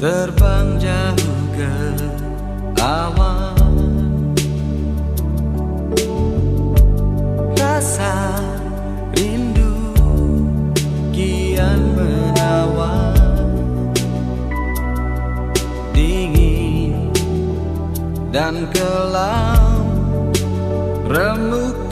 Terbang jauh ke awan. Rasa rindu kian menawan. Dingin dan kelam Remukanku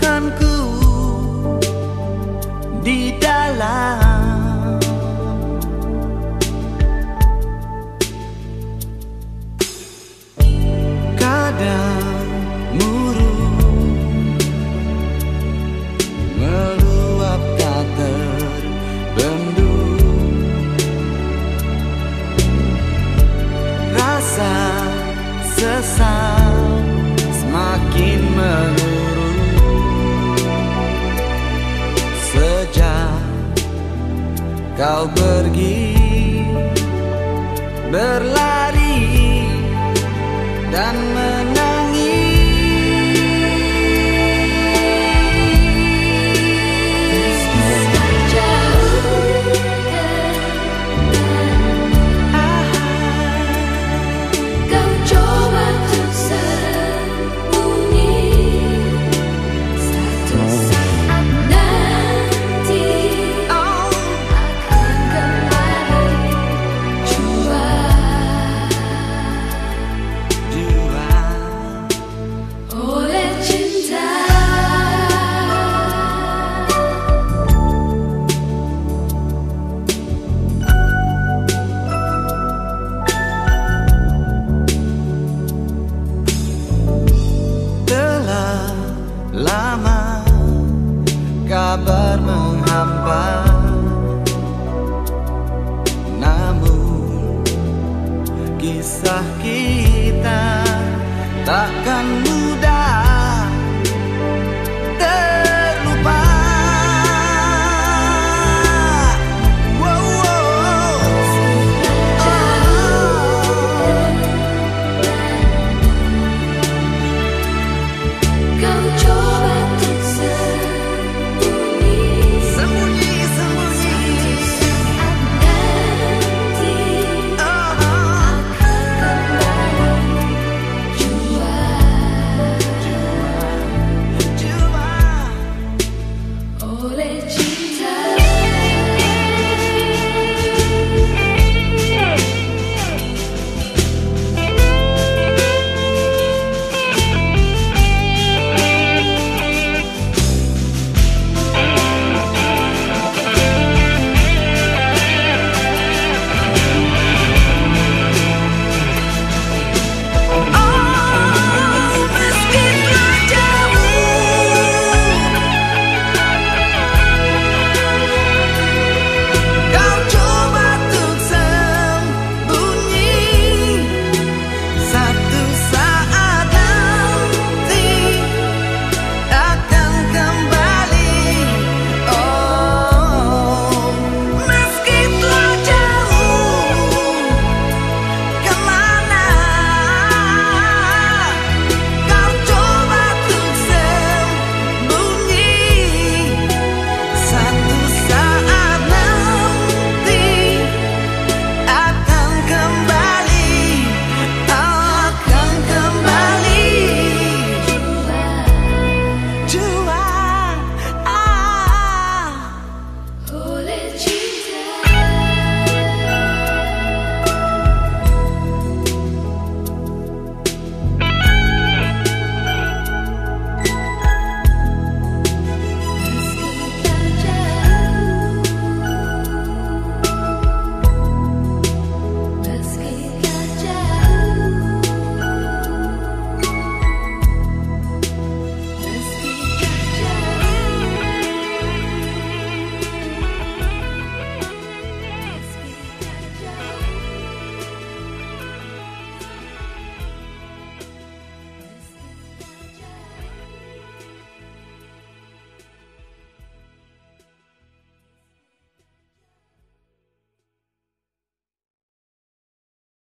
kau pergi berlari dan